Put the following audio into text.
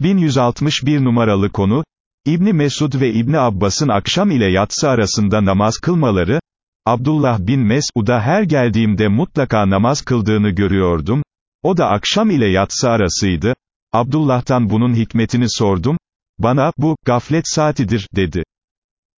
1161 numaralı konu, İbni Mesud ve İbni Abbas'ın akşam ile yatsı arasında namaz kılmaları, Abdullah bin Mesud'a her geldiğimde mutlaka namaz kıldığını görüyordum, o da akşam ile yatsı arasıydı, Abdullah'tan bunun hikmetini sordum, bana, bu, gaflet saatidir, dedi.